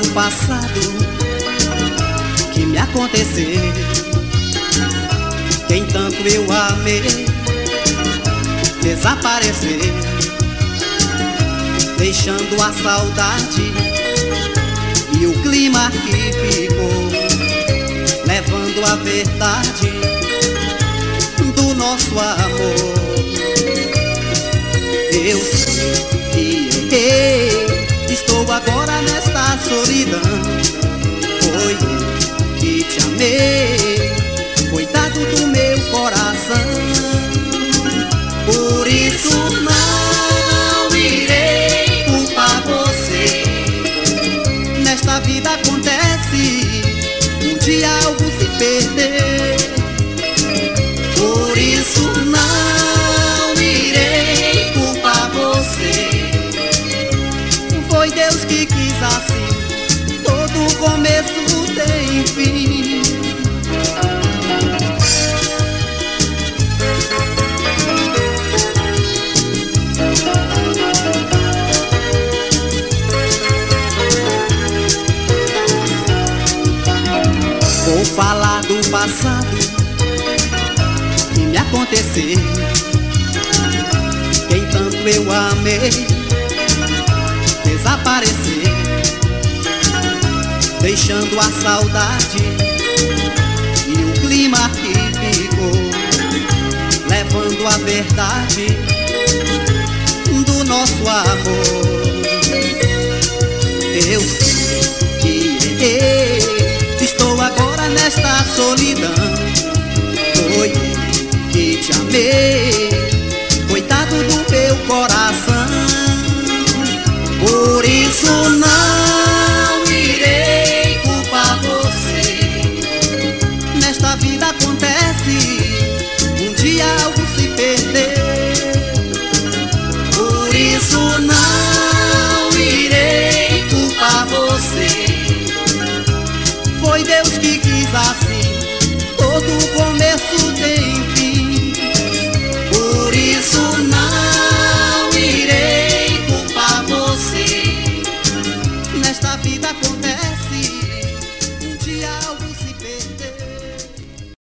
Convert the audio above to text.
do passado que me aconteceu. Quem tanto eu amei desapareceu, deixando a saudade e o clima que ficou, levando a verdade do nosso amor. Solidão. Foi eu que te amei, cuidado do meu coração. Por isso não irei culpar você. Nesta vida acontece, um dia algo se perder. Por isso não irei culpar você. Foi Deus que quis assim. Passado que me aconteceu. Quem tanto eu amei desapareceu, deixando a saudade e o clima que ficou, levando a verdade do nosso amor. Isso não irei culpar você. Nesta vida acontece, um dia algo se perdeu. Por isso não irei culpar você. Foi Deus que quis assim, todo começo.